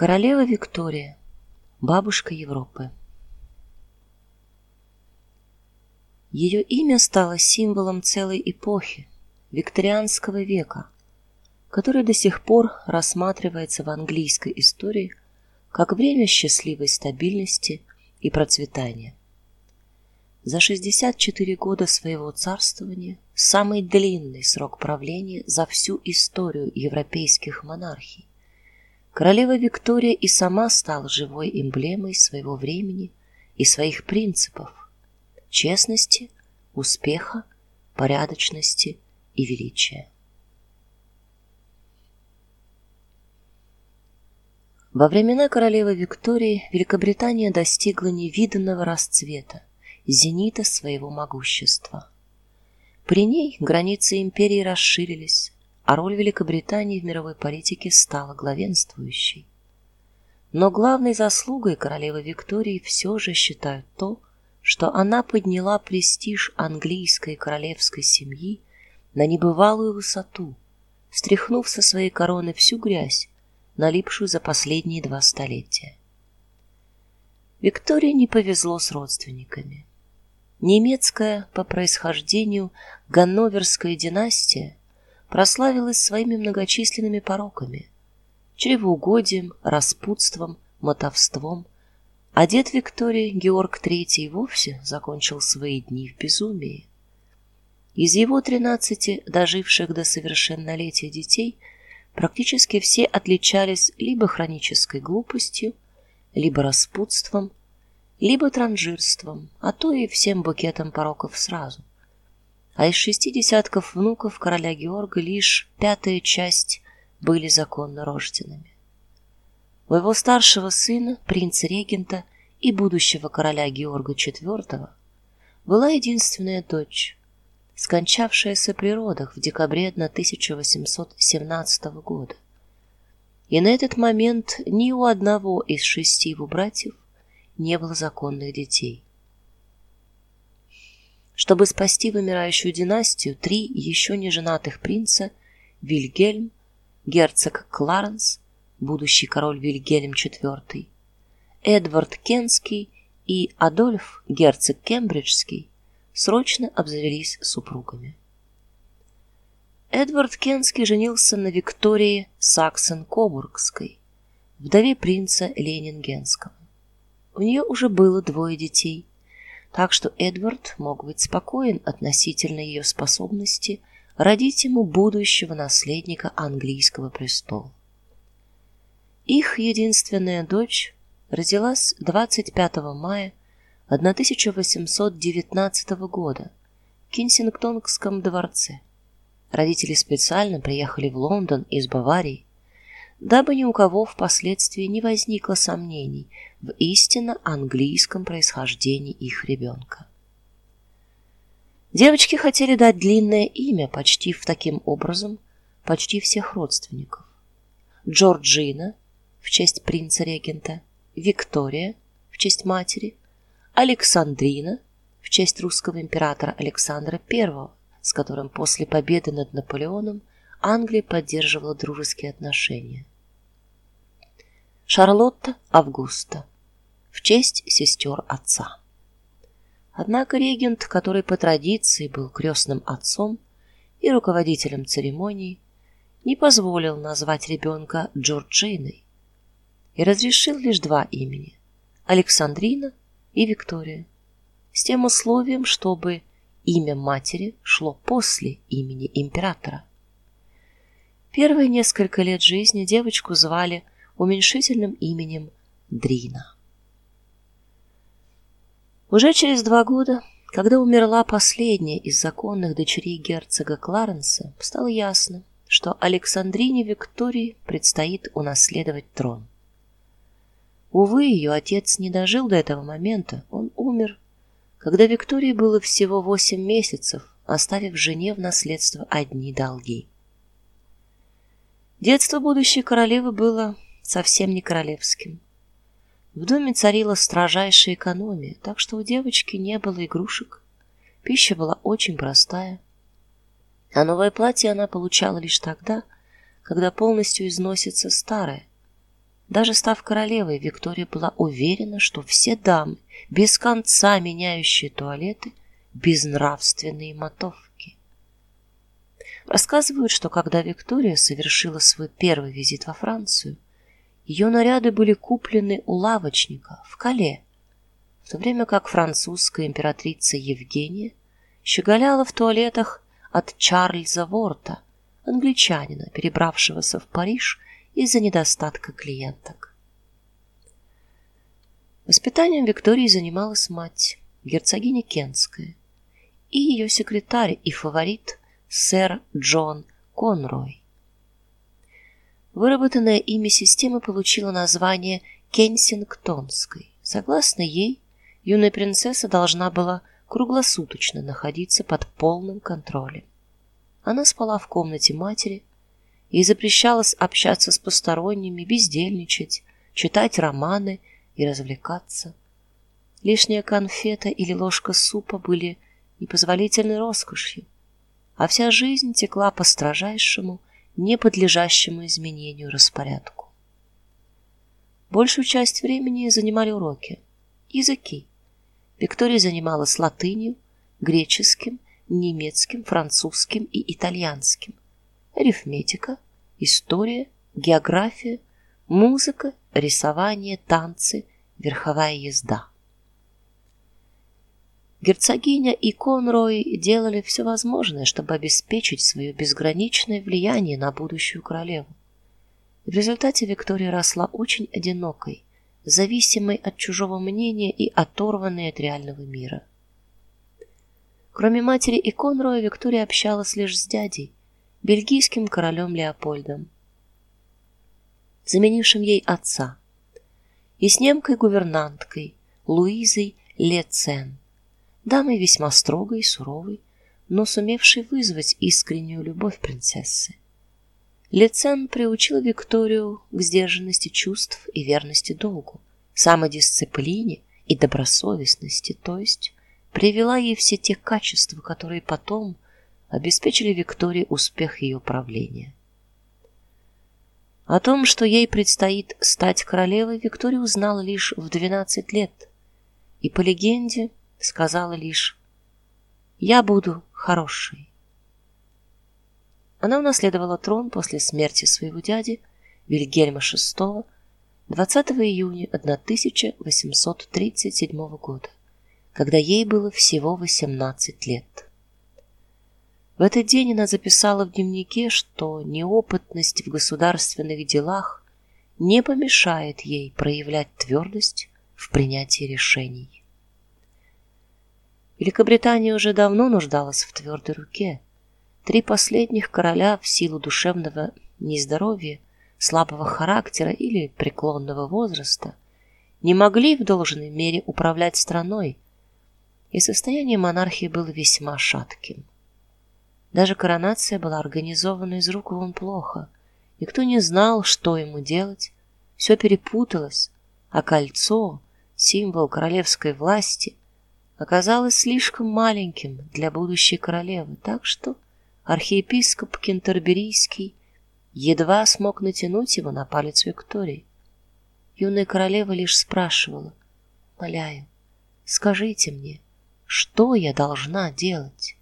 Королева Виктория, бабушка Европы. Ее имя стало символом целой эпохи, викторианского века, который до сих пор рассматривается в английской истории как время счастливой стабильности и процветания. За 64 года своего царствования, самый длинный срок правления за всю историю европейских монархий, Королева Виктория и сама стала живой эмблемой своего времени и своих принципов: честности, успеха, порядочности и величия. Во времена королевы Виктории Великобритания достигла невиданного расцвета, зенита своего могущества. При ней границы империи расширились, а роль Великобритании в мировой политике стала главенствующей. Но главной заслугой королевы Виктории все же считают то, что она подняла престиж английской королевской семьи на небывалую высоту, стряхнув со своей короны всю грязь, налипшую за последние два столетия. Виктории не повезло с родственниками. Немецкая по происхождению ганноверская династия прославилась своими многочисленными пороками: чревоугодием, распутством, мотовством. А дед Виктории, Георг III, вовсе закончил свои дни в безумии. Из его тринадцати доживших до совершеннолетия детей практически все отличались либо хронической глупостью, либо распутством, либо транжирством, а то и всем букетом пороков сразу а из шести десятков внуков короля Георга лишь пятая часть были законно рожденными. У его старшего сына, принца-регента и будущего короля Георга IV, была единственная дочь, скончавшаяся при родах в декабре 1817 года. И на этот момент ни у одного из шести его братьев не было законных детей. Чтобы спасти вымирающую династию, три еще не женатых принца Вильгельм, герцог Кларенс, будущий король Вильгельм IV, Эдвард Кенский и Адольф, герцог Кембриджский, срочно обзавелись супругами. Эдвард Кенский женился на Виктории Саксон-Кобургской, вдове принца Ленингенского. У нее уже было двое детей, так что Эдвард мог быть спокоен относительно ее способности родить ему будущего наследника английского престола. Их единственная дочь родилась 25 мая 1819 года в Кенсингтонском дворце. Родители специально приехали в Лондон из Баварии, дабы ни у кого впоследствии не возникло сомнений в истинно английском происхождении их ребенка. Девочки хотели дать длинное имя, почти в таким образом почти всех родственников. Джорджина в честь принца-регента, Виктория в честь матери, Александрина в честь русского императора Александра I, с которым после победы над Наполеоном Англия поддерживала дружеские отношения. Шарлотта Августа в честь сестер отца. Однако регент, который по традиции был крестным отцом и руководителем церемонии, не позволил назвать ребенка Джорджиной и разрешил лишь два имени: Александрина и Виктория, с тем условием, чтобы имя матери шло после имени императора. Первые несколько лет жизни девочку звали уменьшительным именем Дрина. Уже через два года, когда умерла последняя из законных дочерей герцога Кларенса, стало ясно, что Александрине Виктории предстоит унаследовать трон. Увы, ее отец не дожил до этого момента. Он умер, когда Виктории было всего восемь месяцев, оставив жене в наследство одни долги. Детство будущей королевы было совсем не королевским. В доме царила строжайшая экономия, так что у девочки не было игрушек. Пища была очень простая. А новое платье она получала лишь тогда, когда полностью износится старое. Даже став королевой, Виктория была уверена, что все дамы, без конца меняющие туалеты, безнравственные мотовки. Рассказывают, что когда Виктория совершила свой первый визит во Францию, ее наряды были куплены у лавочника в Кале, в то время как французская императрица Евгения щеголяла в туалетах от Чарльза Ворта, англичанина, перебравшегося в Париж из-за недостатка клиенток. Воспитанием Виктории занималась мать, герцогиня Кентская, и ее секретарь и фаворит сэр Джон Конрой. Выработанная ими система получила название Кенсингтонской. Согласно ей, юная принцесса должна была круглосуточно находиться под полным контролем. Она спала в комнате матери, и запрещалось общаться с посторонними, бездельничать, читать романы и развлекаться. Лишняя конфета или ложка супа были непозволительной роскошью, а вся жизнь текла по строжайшему, не подлежащему изменению распорядку. Большую часть времени занимали уроки, языки. Виктория занималась латынью, греческим, немецким, французским и итальянским арифметика, история, география, музыка, рисование, танцы, верховая езда. Герцогиня и Конрой делали все возможное, чтобы обеспечить свое безграничное влияние на будущую королеву. В результате Виктория росла очень одинокой, зависимой от чужого мнения и оторванной от реального мира. Кроме матери и Конроя, Виктория общалась лишь с дядей, бельгийским королем Леопольдом, заменившим ей отца, и с немкой гувернанткой Луизой Лецен, дамой весьма строгой и суровой, но сумевшей вызвать искреннюю любовь принцессы. Лецен приучила Викторию к сдержанности чувств и верности долгу, самодисциплине и добросовестности, то есть привела ей все те качества, которые потом обеспечили Виктории успех ее правления. О том, что ей предстоит стать королевой, Виктория узнала лишь в 12 лет, и по легенде сказала лишь: "Я буду хорошей". Она унаследовала трон после смерти своего дяди Вильгельма VI 20 июня 1837 года, когда ей было всего 18 лет. В этот день она записала в дневнике, что неопытность в государственных делах не помешает ей проявлять твердость в принятии решений. Великобритания уже давно нуждалась в твердой руке. Три последних короля в силу душевного нездоровья, слабого характера или преклонного возраста не могли в должной мере управлять страной, и состояние монархии было весьма шатким. Даже коронация была организована из рук вон плохо. Никто не знал, что ему делать. Все перепуталось, а кольцо, символ королевской власти, оказалось слишком маленьким для будущей королевы, так что архиепископ Кентерберийский едва смог натянуть его на палец Виктории. Юная королева лишь спрашивала: "Моляю, скажите мне, что я должна делать?"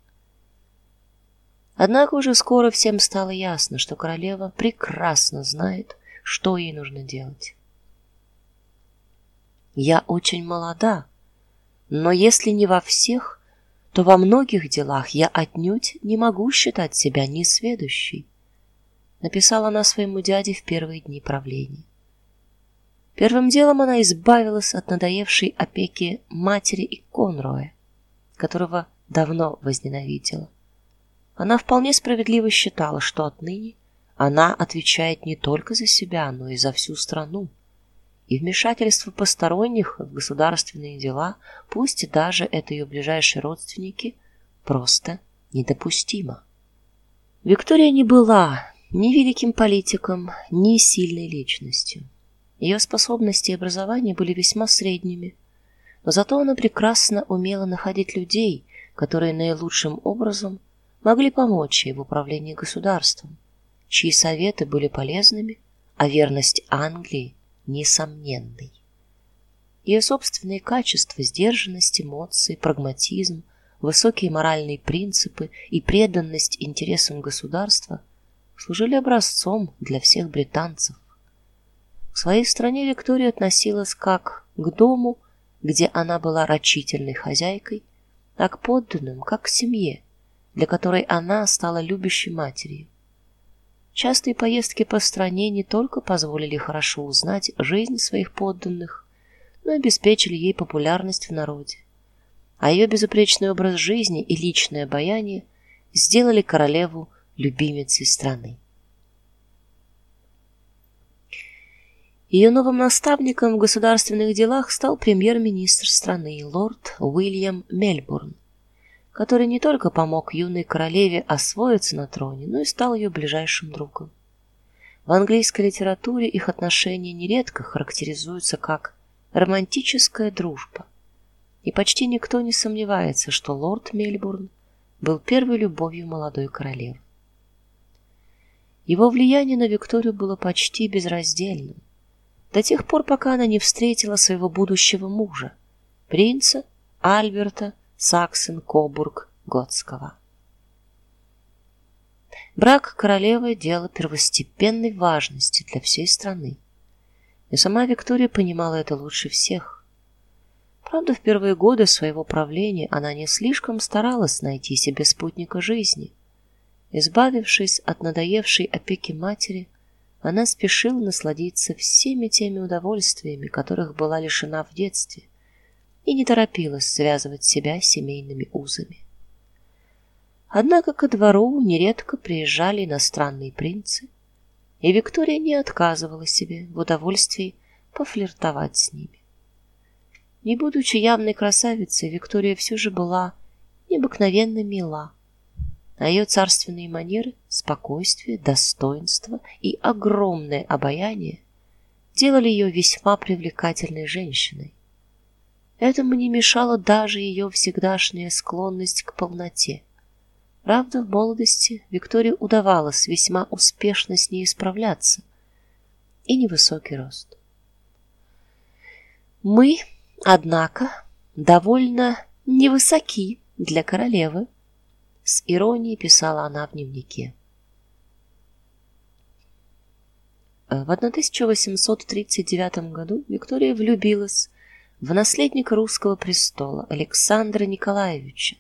Однако уже скоро всем стало ясно, что королева прекрасно знает, что ей нужно делать. Я очень молода, но если не во всех, то во многих делах я отнюдь не могу считать себя несведущей, написала она своему дяде в первые дни правления. Первым делом она избавилась от надоевшей опеки матери и Конроя, которого давно возненавидела. Она вполне справедливо считала, что отныне она отвечает не только за себя, но и за всю страну. И вмешательство посторонних в государственные дела, пусть и даже это ее ближайшие родственники, просто недопустимо. Виктория не была ни великим политиком, ни сильной личностью. Ее способности и образование были весьма средними, но зато она прекрасно умела находить людей, которые наилучшим образом могли помочь ей в управлении государством, чьи советы были полезными, а верность Англии несомненной. Ее собственные качества, сдержанность эмоций, прагматизм, высокие моральные принципы и преданность интересам государства служили образцом для всех британцев. В своей стране Виктория относилась как к дому, где она была рачительной хозяйкой, так к подданным, как к семье, для которой она стала любящей матерью. Частые поездки по стране не только позволили хорошо узнать жизнь своих подданных, но обеспечили ей популярность в народе. А ее безупречный образ жизни и личное обаяние сделали королеву любимицей страны. Ее новым наставником в государственных делах стал премьер-министр страны лорд Уильям Мельбурн, который не только помог юной королеве освоиться на троне, но и стал ее ближайшим другом. В английской литературе их отношения нередко характеризуются как романтическая дружба. И почти никто не сомневается, что лорд Мельбурн был первой любовью молодой королевы. Его влияние на Викторию было почти безраздельным, до тех пор, пока она не встретила своего будущего мужа, принца Альберта Саксен-Кобург-Готского. Брак королевы дело первостепенной важности для всей страны. И сама Виктория понимала это лучше всех. Правда, в первые годы своего правления она не слишком старалась найти себе спутника жизни. Избавившись от надоевшей опеки матери, она спешила насладиться всеми теми удовольствиями, которых была лишена в детстве, и не торопилась связывать себя семейными узами. Однако ко двору нередко приезжали иностранные принцы, и Виктория не отказывала себе в удовольствии пофлиртовать с ними. Не будучи явной красавицей, Виктория все же была необыкновенно мила. А ее царственные манеры, спокойствие, достоинство и огромное обаяние делали ее весьма привлекательной женщиной. Этому не мешала даже ее всегдашняя склонность к полноте. Правда, в молодости Виктории удавалось весьма успешно с ней справляться. И невысокий рост. Мы, однако, довольно невысоки для королевы, с иронией писала она в дневнике. В 1839 году Виктория влюбилась в наследника русского престола Александра Николаевича,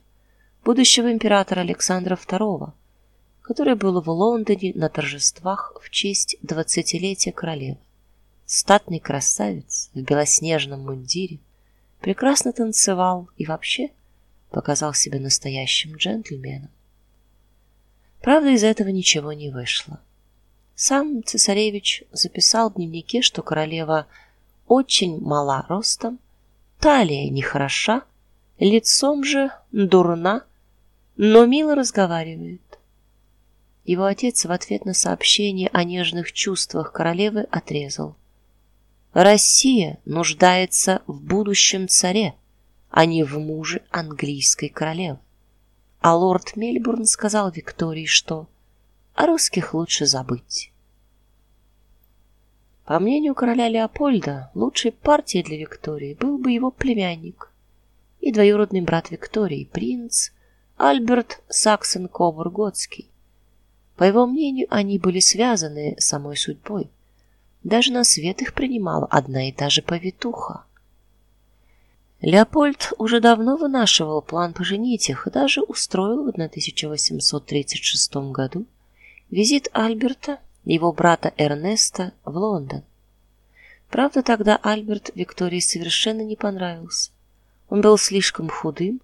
будущего императора Александра II, который был в Лондоне на торжествах в честь двадцатилетия королевы. Статный красавец в белоснежном мундире прекрасно танцевал и вообще показал себя настоящим джентльменом. Правда, из этого ничего не вышло. Сам цесаревич записал в дневнике, что королева очень мала ростом, талия нехороша, лицом же дурна, но мило разговаривает. Его отец в ответ на сообщение о нежных чувствах королевы отрезал: Россия нуждается в будущем царе, а не в муже английской королевы. А лорд Мельбурн сказал Виктории, что о русских лучше забыть. По мнению короля Леопольда, лучшей партией для Виктории был бы его племянник и двоюродный брат Виктории, принц Альберт Саксен-Кобург-Готский. По его мнению, они были связаны самой судьбой. Даже на свет их принимала одна и та же повитуха. Леопольд уже давно вынашивал план поженить их и даже устроил в 1836 году визит Альберта, его брата Эрнеста в Лондон. Правда, тогда Альберт Виктории совершенно не понравился. Он был слишком худым,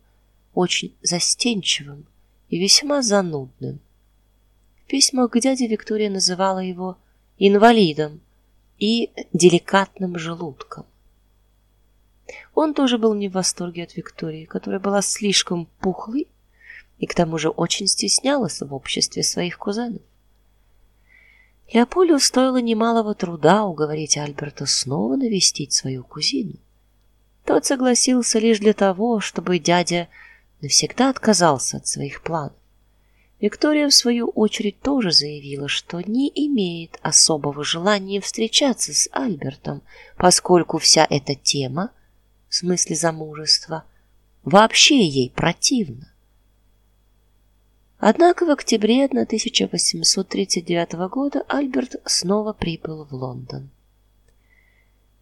очень застенчивым и весьма занудным. В письмах к дяде Виктория называла его инвалидом и деликатным желудком. Он тоже был не в восторге от Виктории, которая была слишком пухлой и к тому же очень стеснялась в обществе своих кузенов. Леопольду стоило немалого труда уговорить Альберта снова навестить свою кузину. Тот согласился лишь для того, чтобы дядя навсегда отказался от своих планов. Виктория в свою очередь тоже заявила, что не имеет особого желания встречаться с Альбертом, поскольку вся эта тема, в смысле замужества, вообще ей противна. Однако в октябре 1839 года Альберт снова прибыл в Лондон.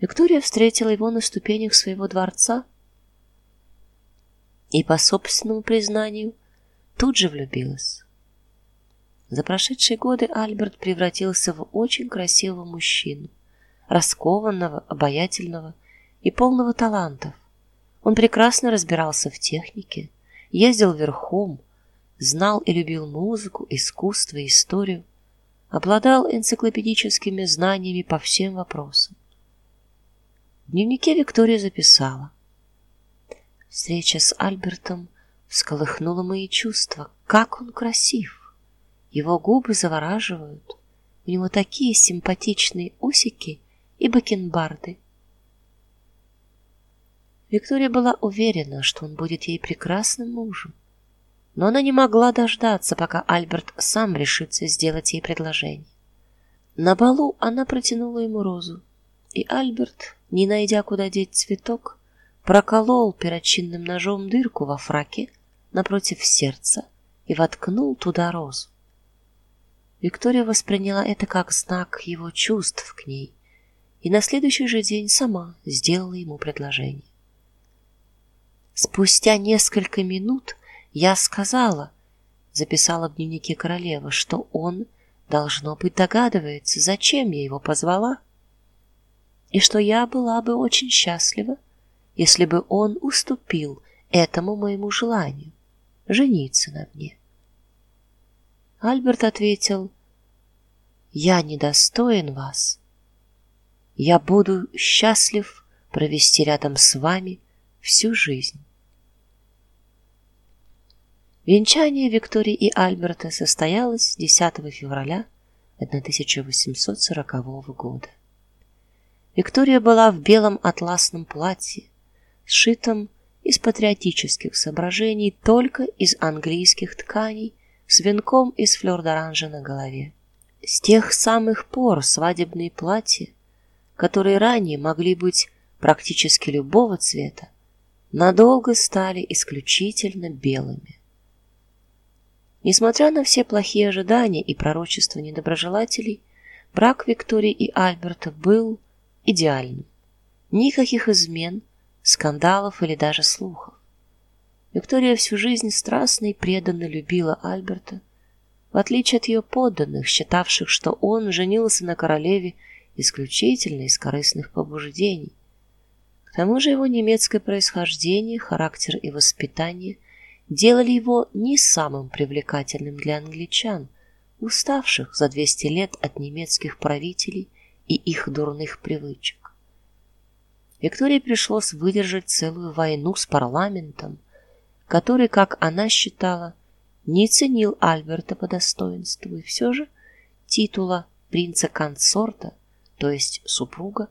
Виктория встретила его на ступенях своего дворца и по собственному признанию тут же влюбилась. За прошедшие годы Альберт превратился в очень красивого мужчину, раскованного, обаятельного и полного талантов. Он прекрасно разбирался в технике, ездил верхом, знал и любил музыку, искусство историю, обладал энциклопедическими знаниями по всем вопросам. В дневнике Виктория записала: Встреча с Альбертом всколыхнула мои чувства. Как он красив! Его губы завораживают. У него такие симпатичные усики и бакенбарды. Виктория была уверена, что он будет ей прекрасным мужем, но она не могла дождаться, пока Альберт сам решится сделать ей предложение. На балу она протянула ему розу, и Альберт, не найдя куда деть цветок, проколол перочинным ножом дырку во фраке напротив сердца и воткнул туда розу. Виктория восприняла это как знак его чувств к ней и на следующий же день сама сделала ему предложение. Спустя несколько минут я сказала, записала в дневнике королевы, что он должно быть догадывается, зачем я его позвала, и что я была бы очень счастлива, если бы он уступил этому моему желанию жениться на мне. Альберт ответил: "Я недостоин вас. Я буду счастлив провести рядом с вами всю жизнь". Венчание Виктории и Альберта состоялось 10 февраля 1840 года. Виктория была в белом атласном платье, сшитом из патриотических соображений только из английских тканей с венком из флёр-д'оранжа на голове. С тех самых пор свадебные платья, которые ранее могли быть практически любого цвета, надолго стали исключительно белыми. Несмотря на все плохие ожидания и пророчества недоброжелателей, брак Виктории и Альберта был идеальным. Никаких измен, скандалов или даже слухов. Виктория всю жизнь страстно и преданно любила Альберта, в отличие от ее подданных, считавших, что он женился на королеве исключительно из корыстных побуждений. К тому же его немецкое происхождение, характер и воспитание делали его не самым привлекательным для англичан, уставших за 200 лет от немецких правителей и их дурных привычек. Виктории пришлось выдержать целую войну с парламентом, который, как она считала, не ценил Альберта по достоинству, и все же титула принца-консорта, то есть супруга,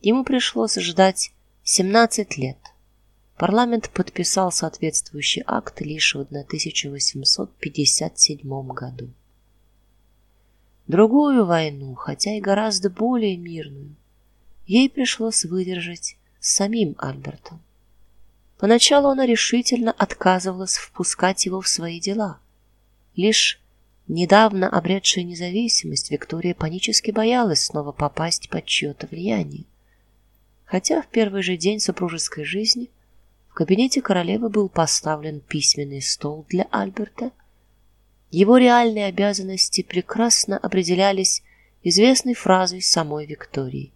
ему пришлось ждать 17 лет. Парламент подписал соответствующий акт лишь в 1857 году. Другую войну, хотя и гораздо более мирную, ей пришлось выдержать самим Альбертом. Поначалу она решительно отказывалась впускать его в свои дела. Лишь недавно обретшая независимость, Виктория панически боялась снова попасть под чье-то влияние. Хотя в первый же день супружеской жизни кабинете королевы был поставлен письменный стол для Альберта, его реальные обязанности прекрасно определялись известной фразой самой Виктории: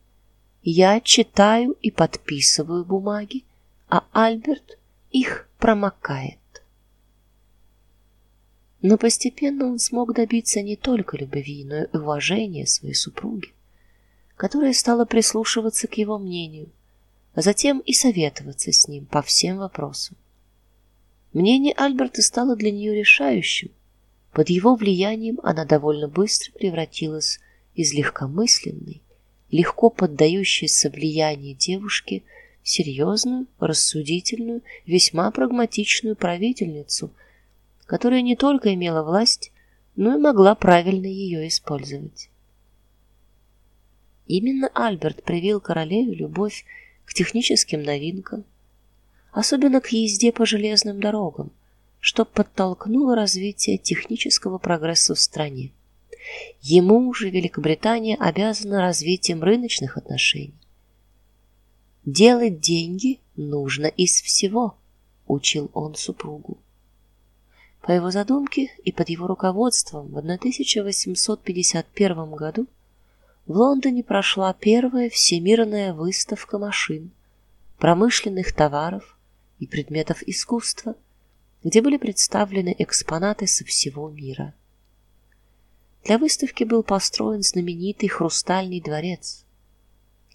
"Я читаю и подписываю бумаги, а Альберт их промокает. Но постепенно он смог добиться не только любви, но и уважения своей супруги, которая стала прислушиваться к его мнению, а затем и советоваться с ним по всем вопросам. Мнение Альберта стало для нее решающим. Под его влиянием она довольно быстро превратилась из легкомысленной, легко поддающейся влиянию девушки серьезную, рассудительную, весьма прагматичную правительницу, которая не только имела власть, но и могла правильно ее использовать. Именно Альберт привил королеве любовь к техническим новинкам, особенно к езде по железным дорогам, что подтолкнуло развитие технического прогресса в стране. Ему же Великобритания обязана развитием рыночных отношений. Делать деньги нужно из всего, учил он супругу. По его задумке и под его руководством в 1851 году в Лондоне прошла первая всемирная выставка машин, промышленных товаров и предметов искусства, где были представлены экспонаты со всего мира. Для выставки был построен знаменитый хрустальный дворец.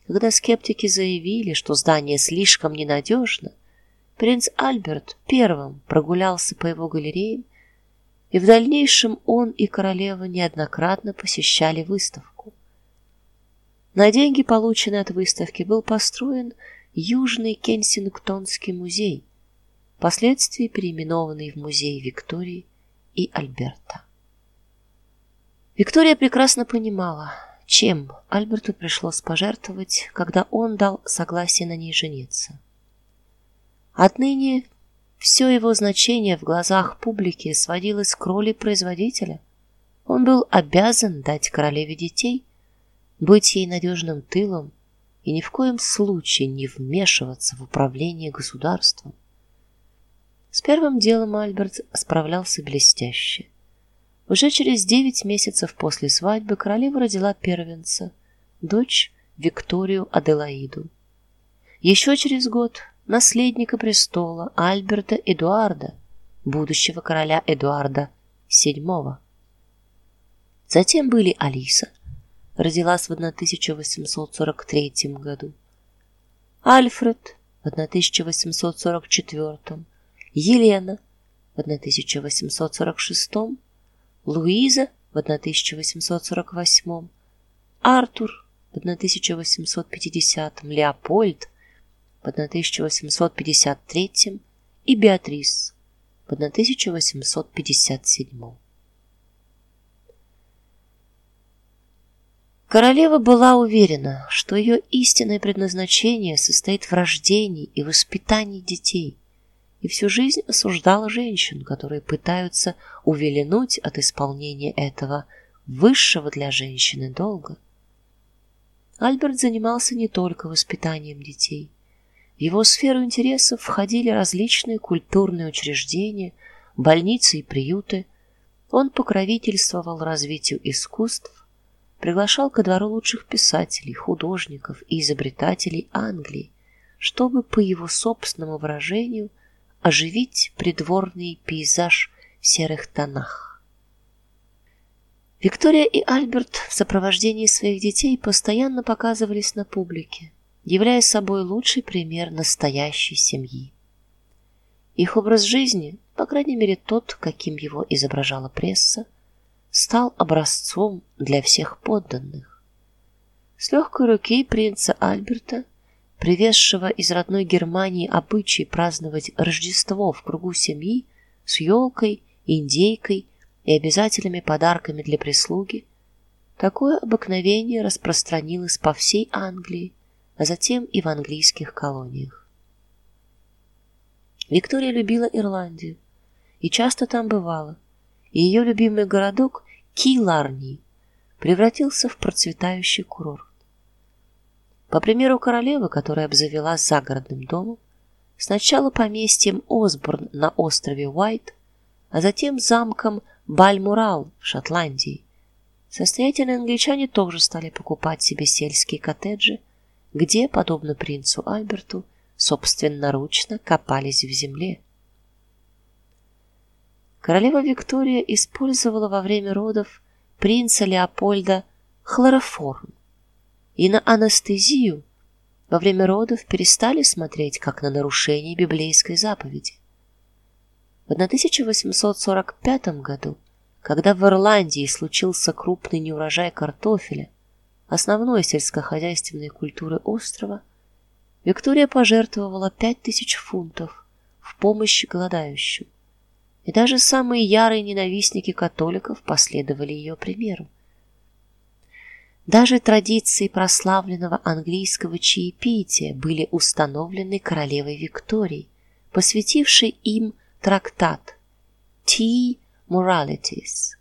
Когда скептики заявили, что здание слишком ненадежно, принц Альберт первым прогулялся по его галереям, и в дальнейшем он и королева неоднократно посещали выставку. На деньги, полученные от выставки, был построен Южный Кенсингтонский музей, впоследствии переименованный в музей Виктории и Альберта. Виктория прекрасно понимала, чем Альберту пришлось пожертвовать, когда он дал согласие на ней жениться. Отныне все его значение в глазах публики сводилось к роли производителя. Он был обязан дать королеве детей, быть ей надежным тылом и ни в коем случае не вмешиваться в управление государством. С первым делом Альберт справлялся блестяще. Уже через девять месяцев после свадьбы королева родила первенца, дочь Викторию Аделаиду. Еще через год наследника престола Альберта Эдуарда, будущего короля Эдуарда VII. Затем были Алиса, родилась в 1843 году, Альфред. В 1844, Елена. В 1846 Луиза. В 1848, Артур. В 1850, Леопольд. В 1853 и Беатрис. В 1857. Королева была уверена, что ее истинное предназначение состоит в рождении и воспитании детей и всю жизнь осуждала женщин, которые пытаются увиленуть от исполнения этого высшего для женщины долга. Альберт занимался не только воспитанием детей. В его сферу интересов входили различные культурные учреждения, больницы и приюты. Он покровительствовал развитию искусств, приглашал ко двору лучших писателей, художников и изобретателей Англии, чтобы по его собственному выражению – оживить придворный пейзаж в серых тонах. Виктория и Альберт в сопровождении своих детей постоянно показывались на публике, являя собой лучший пример настоящей семьи. Их образ жизни, по крайней мере тот, каким его изображала пресса, стал образцом для всех подданных. С легкой руки принца Альберта привезшего из родной Германии обычай праздновать Рождество в кругу семьи с елкой, индейкой и обязательными подарками для прислуги, такое обыкновение распространилось по всей Англии, а затем и в английских колониях. Виктория любила Ирландию и часто там бывала. И ее любимый городок Киларни превратился в процветающий курорт. По примеру королевы, которая обзавелась загородным домом, сначала поместьем Осборн на острове Уайт, а затем замком Бальмурал в Шотландии. Состоятельные англичане тоже стали покупать себе сельские коттеджи, где, подобно принцу Альберту, собственноручно копались в земле. Королева Виктория использовала во время родов принца Леопольда хлороформ и на анестезию во время родов перестали смотреть как на нарушение библейской заповеди. В 1845 году, когда в Ирландии случился крупный неурожай картофеля, основной сельскохозяйственной культуры острова, Виктория пожертвовала пять тысяч фунтов в помощь голодающим. И даже самые ярые ненавистники католиков последовали ее примеру. Даже традиции прославленного английского чаепития были установлены королевой Викторией, посвятившей им трактат Tea Moralities.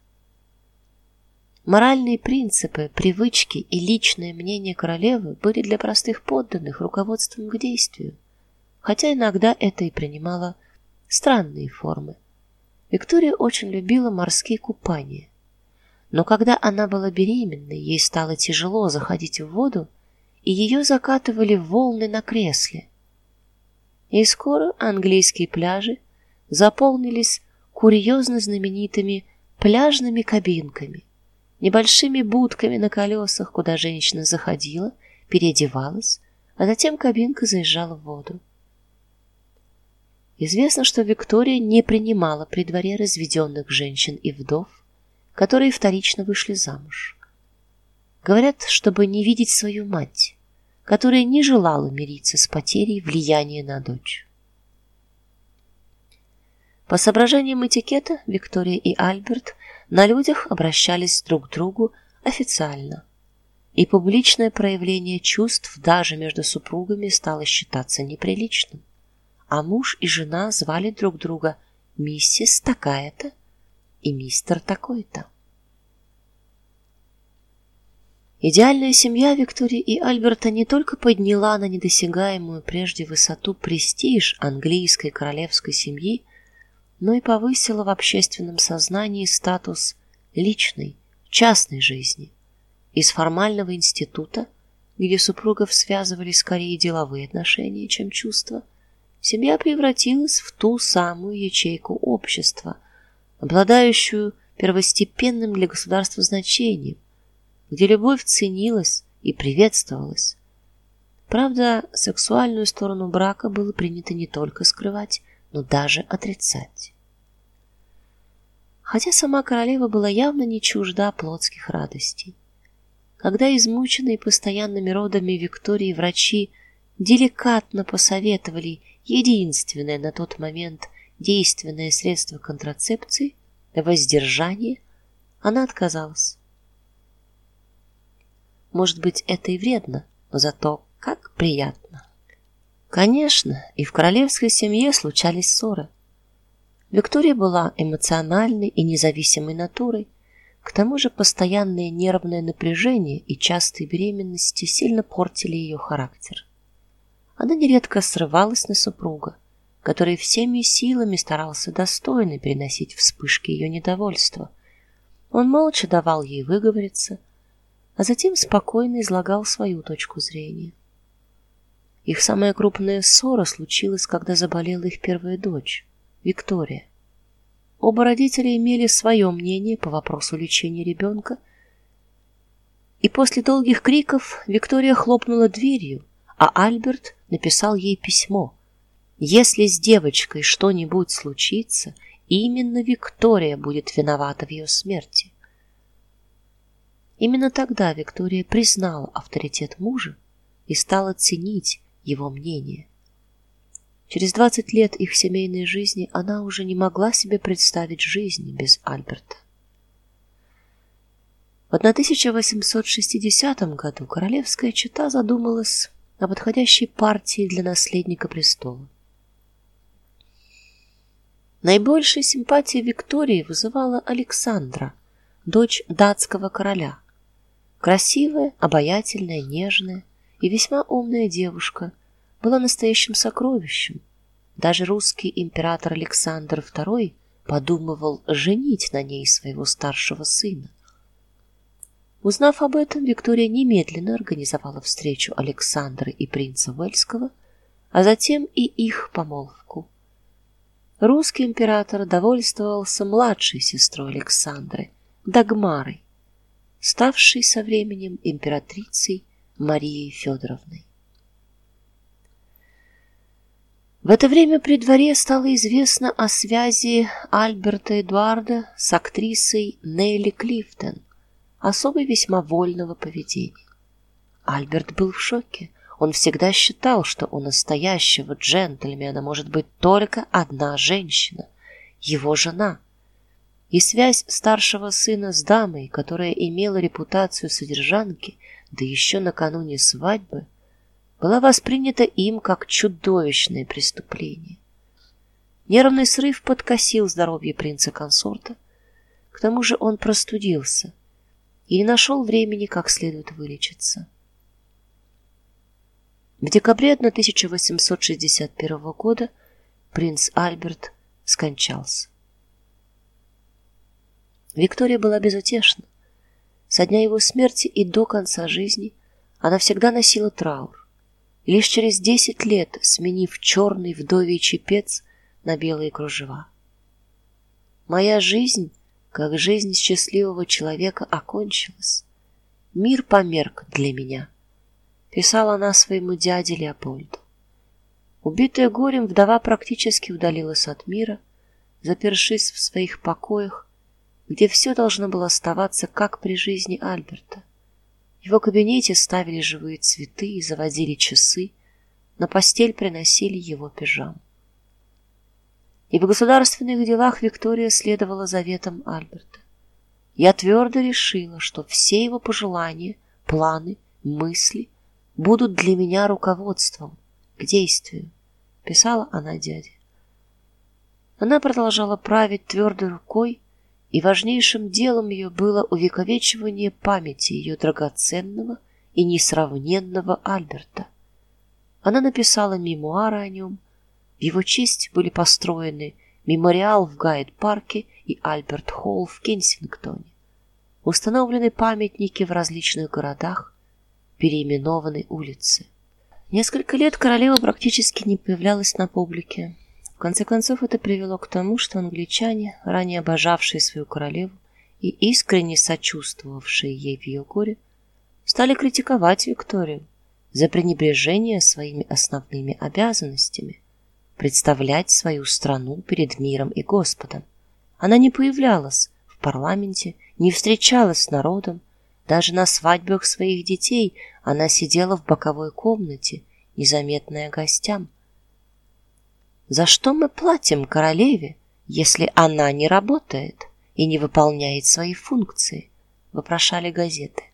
Моральные принципы, привычки и личное мнение королевы были для простых подданных руководством к действию, хотя иногда это и принимало странные формы. Виктория очень любила морские купания. Но когда она была беременной, ей стало тяжело заходить в воду, и ее закатывали волны на кресле. И скоро английские пляжи заполнились курьезно знаменитыми пляжными кабинками, небольшими будками на колесах, куда женщина заходила, переодевалась, а затем кабинка заезжала в воду. Известно, что Виктория не принимала при дворе разведенных женщин и вдов, которые вторично вышли замуж. Говорят, чтобы не видеть свою мать, которая не желала мириться с потерей влияния на дочь. По соображениям этикета Виктория и Альберт на людях обращались друг к другу официально, и публичное проявление чувств даже между супругами стало считаться неприличным. А муж и жена звали друг друга миссис такая-то и мистер такой-то. Идеальная семья Виктории и Альберта не только подняла на недосягаемую прежде высоту престиж английской королевской семьи, но и повысила в общественном сознании статус личной, частной жизни. Из формального института, где супругов связывали скорее деловые отношения, чем чувства, семья превратилась в ту самую ячейку общества, обладающую первостепенным для государства значением, где любовь ценилась и приветствовалась. Правда, сексуальную сторону брака было принято не только скрывать, но даже отрицать. Хотя сама королева была явно не чужда плотских радостей. Когда измученные постоянными родами Виктории врачи деликатно посоветовали единственное на тот момент действенное средство контрацепции воздержание, она отказалась. Может быть, это и вредно, но зато как приятно. Конечно, и в королевской семье случались ссоры. Виктория была эмоциональной и независимой натурой. К тому же постоянное нервное напряжение и частые беременности сильно портили ее характер. Она нередко срывалась на супруга, который всеми силами старался достойно переносить вспышки ее недовольства. Он молча давал ей выговориться, а затем спокойно излагал свою точку зрения. Их самая крупная ссора случилась, когда заболела их первая дочь, Виктория. Оба родителя имели свое мнение по вопросу лечения ребенка, и после долгих криков Виктория хлопнула дверью, а Альберт написал ей письмо. Если с девочкой что-нибудь случится, именно Виктория будет виновата в ее смерти. Именно тогда Виктория признала авторитет мужа и стала ценить его мнение. Через двадцать лет их семейной жизни она уже не могла себе представить жизни без Альберта. В 1860 году королевская чета задумалась о подходящей партии для наследника престола. Наибольшей симпатии Виктории вызывала Александра, дочь датского короля. Красивая, обаятельная, нежная и весьма умная девушка, была настоящим сокровищем. Даже русский император Александр II подумывал женить на ней своего старшего сына. Узнав об этом, Виктория немедленно организовала встречу Александра и принца Вельского, а затем и их помолвку. Русский император довольствовался младшей сестрой Александры, Дагмарой, ставшей со временем императрицей Марией Федоровной. В это время при дворе стало известно о связи Альберта Эдуарда с актрисой Нелли Клифтон, особой весьма вольного поведения. Альберт был в шоке. Он всегда считал, что у настоящего джентльмена может быть только одна женщина. его жена. И связь старшего сына с дамой, которая имела репутацию содержанки, да еще накануне свадьбы, была воспринята им как чудовищное преступление. Нервный срыв подкосил здоровье принца-консорта. К тому же он простудился и не нашел времени как следует вылечиться. В декабре 1861 года принц Альберт скончался. Виктория была безутешна. Со дня его смерти и до конца жизни она всегда носила траур. Лишь через десять лет, сменив черный вдовий чепец на белые кружева. Моя жизнь, как жизнь счастливого человека, окончилась. Мир померк для меня писала она своему дяде Леопольду. Убитая горем вдова практически удалилась от мира, запершись в своих покоях, где все должно было оставаться как при жизни Альберта. В его кабинете ставили живые цветы и заводили часы, на постель приносили его пижам. И в государственных делах Виктория следовала заветам Альберта. Я твердо решила, что все его пожелания, планы, мысли будут для меня руководством к действию, писала она дяде. Она продолжала править твердой рукой, и важнейшим делом ее было увековечивание памяти ее драгоценного и несравненного Альберта. Она написала мемуары о нем, в его честь были построены мемориал в Гайд-парке и Альберт-холл в Кенсингтоне. Установлены памятники в различных городах, переименованы улицы. Несколько лет королева практически не появлялась на публике. В конце концов это привело к тому, что англичане, ранее обожавшие свою королеву и искренне сочувствовавшие ей в ее горе, стали критиковать Викторию за пренебрежение своими основными обязанностями представлять свою страну перед миром и Господом. Она не появлялась в парламенте, не встречалась с народом, даже на свадьбах своих детей она сидела в боковой комнате, незаметная гостям. За что мы платим королеве, если она не работает и не выполняет свои функции? вопрошали газеты.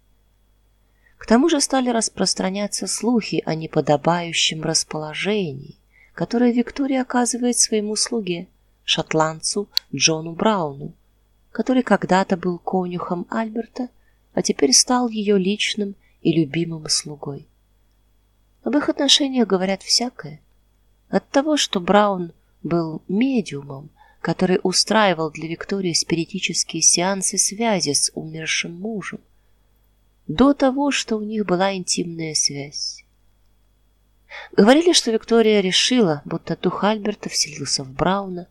К тому же стали распространяться слухи о неподобающем расположении, которое Виктория оказывает своему слуге, шотландцу Джону Брауну, который когда-то был конюхом Альберта а теперь стал ее личным и любимым слугой. Об их отношениях говорят всякое. От того, что Браун был медиумом, который устраивал для Виктории спиритические сеансы связи с умершим мужем, до того, что у них была интимная связь. Говорили, что Виктория решила, будто дух Альберта вселился в Брауна,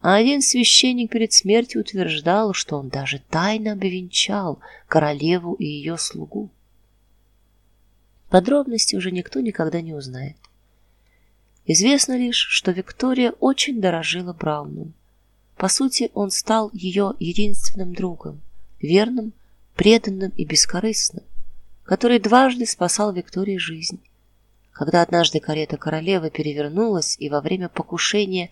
а один священник перед смертью утверждал, что он даже тайно обвенчал королеву и ее слугу. Подробности уже никто никогда не узнает. Известно лишь, что Виктория очень дорожила Брауном. По сути, он стал ее единственным другом, верным, преданным и бескорыстным, который дважды спасал Виктории жизнь. Когда однажды карета королевы перевернулась и во время покушения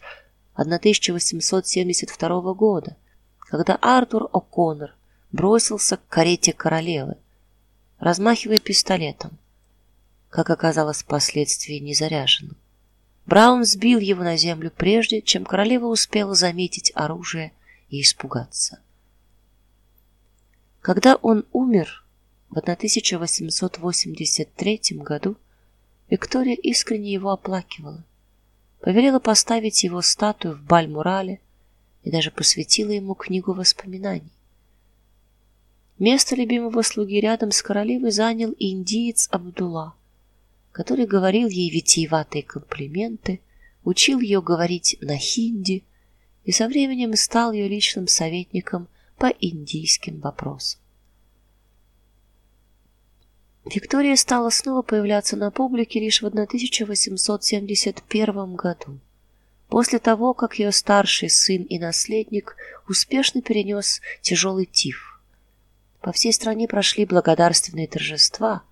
1872 года, когда Артур О'Коннор бросился к карете королевы, размахивая пистолетом, как оказалось впоследствии незаряженным. Браун сбил его на землю прежде, чем королева успела заметить оружие и испугаться. Когда он умер в 1883 году, Виктория искренне его оплакивала повелела поставить его статую в Бальмурале и даже посвятила ему книгу воспоминаний. Место любимого слуги рядом с королевой занял индиец Абдулла, который говорил ей витиеватые комплименты, учил ее говорить на хинди и со временем стал ее личным советником по индийским вопросам. Виктория стала снова появляться на публике лишь в 1871 году, после того, как ее старший сын и наследник успешно перенес тяжелый тиф. По всей стране прошли благодарственные торжества,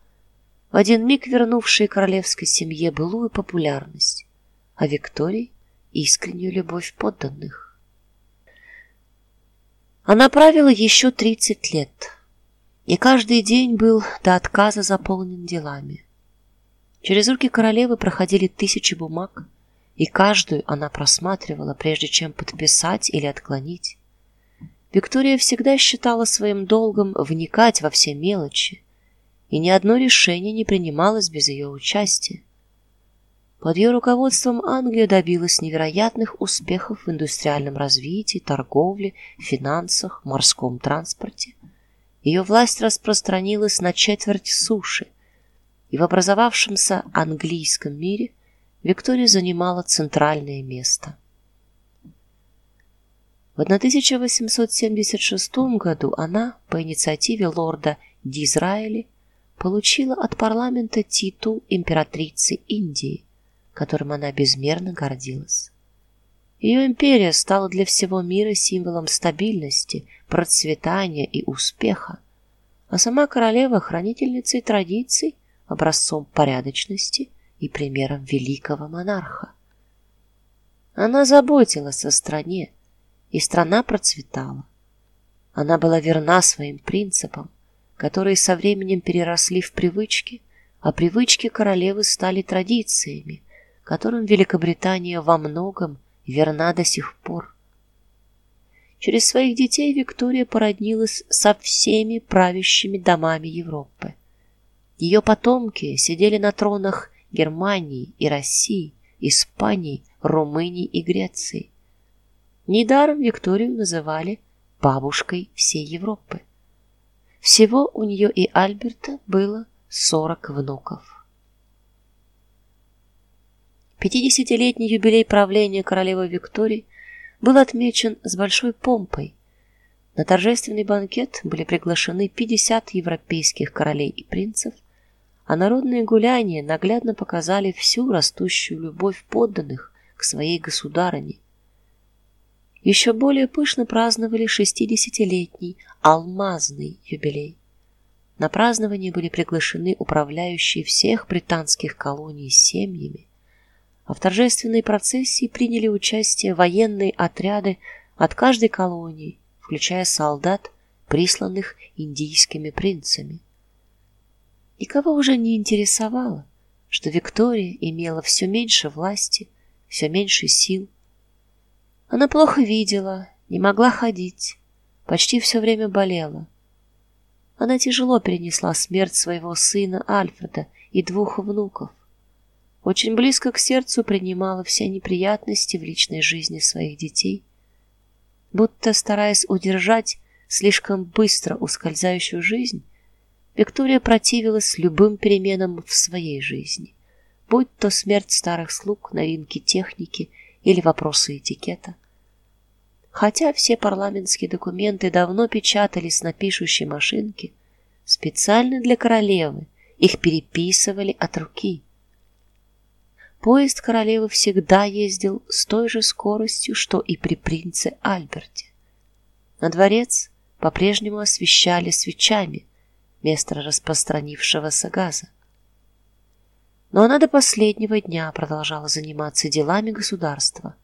в один миг вернувшие королевской семье былую популярность, а Виктории искреннюю любовь подданных. Она правила еще тридцать лет, и каждый день был до отказа заполнен делами. Через руки королевы проходили тысячи бумаг, и каждую она просматривала, прежде чем подписать или отклонить. Виктория всегда считала своим долгом вникать во все мелочи, и ни одно решение не принималось без ее участия. Под ее руководством Англия добилась невероятных успехов в индустриальном развитии, торговле, финансах, морском транспорте. Ее власть распространилась на четверть суши – и в образовавшемся английском мире Виктория занимала центральное место. В 1876 году она по инициативе лорда Дизраэли получила от парламента титул императрицы Индии, которым она безмерно гордилась. Ее империя стала для всего мира символом стабильности, процветания и успеха, а сама королева хранительницей традиций образцом порядочности и примером великого монарха. Она заботилась о стране, и страна процветала. Она была верна своим принципам, которые со временем переросли в привычки, а привычки королевы стали традициями, которым Великобритания во многом верна до сих пор. Через своих детей Виктория породнилась со всеми правящими домами Европы. Ее потомки сидели на тронах Германии и России, Испании, Румынии и Греции. Недаром Викторию называли бабушкой всей Европы. Всего у нее и Альберта было сорок внуков. Пятидесятилетний юбилей правления королевы Виктории был отмечен с большой помпой. На торжественный банкет были приглашены 50 европейских королей и принцев – а народные гуляния наглядно показали всю растущую любовь подданных к своей государыне. Еще более пышно праздновали шестидесятилетний алмазный юбилей. На празднование были приглашены управляющие всех британских колоний семьями, а в торжественной процессии приняли участие военные отряды от каждой колонии, включая солдат, присланных индийскими принцами. Никого уже не интересовало, что Виктория имела все меньше власти, все меньше сил. Она плохо видела, не могла ходить, почти все время болела. Она тяжело перенесла смерть своего сына Альфреда и двух внуков. Очень близко к сердцу принимала все неприятности в личной жизни своих детей, будто стараясь удержать слишком быстро ускользающую жизнь, Виктория противилась любым переменам в своей жизни, будь то смерть старых слуг, новинки техники или вопросы этикета. Хотя все парламентские документы давно печатались на пишущей машинке, специально для королевы их переписывали от руки. Поезд королевы всегда ездил с той же скоростью, что и при принце Альберте. На дворец по-прежнему освещали свечами, место распространившегося газа. Но она до последнего дня продолжала заниматься делами государства,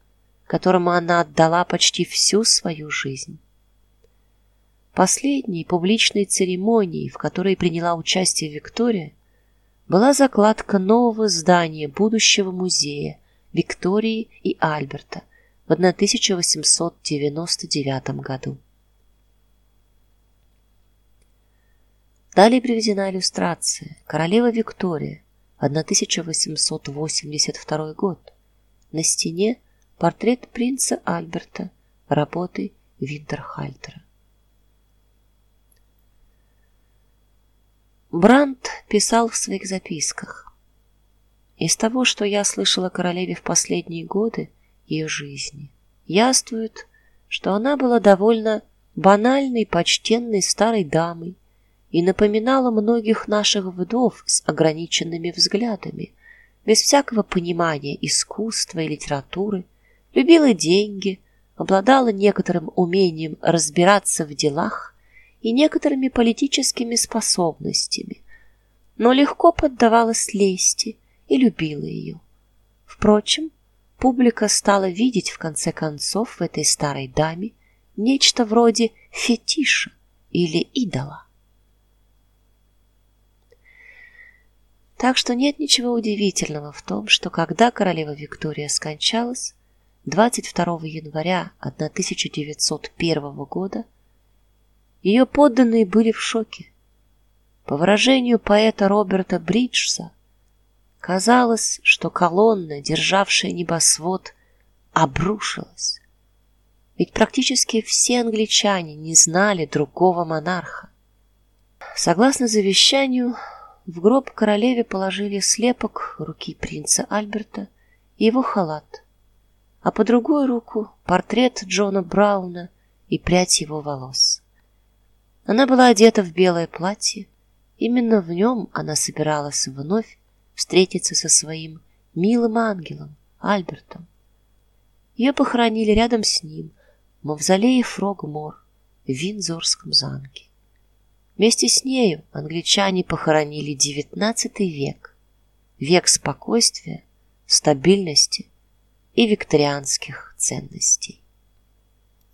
которому она отдала почти всю свою жизнь. Последней публичной церемонией, в которой приняла участие Виктория, была закладка нового здания будущего музея Виктории и Альберта в 1899 году. Далее приведена иллюстрация. Королева Виктория, 1882 год. На стене портрет принца Альберта, работы Винтерхальтера. Брандт писал в своих записках: Из того, что я слышал о королеве в последние годы ее жизни, яствует, что она была довольно банальной, почтенной старой дамой и напоминала многих наших вдов с ограниченными взглядами, без всякого понимания искусства и литературы, любила деньги, обладала некоторым умением разбираться в делах и некоторыми политическими способностями, но легко поддавалась лести и любила ее. Впрочем, публика стала видеть в конце концов в этой старой даме нечто вроде фетиша или идола. Так что нет ничего удивительного в том, что когда королева Виктория скончалась 22 января 1901 года, ее подданные были в шоке. По выражению поэта Роберта Бриджса, казалось, что колонна, державшая небосвод, обрушилась. Ведь практически все англичане не знали другого монарха. Согласно завещанию, в гроб королеве положили слепок руки принца Альберта и его халат, а по другую руку портрет Джона Брауна и прядь его волос. Она была одета в белое платье, именно в нем она собиралась вновь встретиться со своим милым ангелом Альбертом. Ее похоронили рядом с ним, в мавзолее Фрогмор в Виндзорском замке. Вместе с нею англичане похоронили XIX век, век спокойствия, стабильности и викторианских ценностей.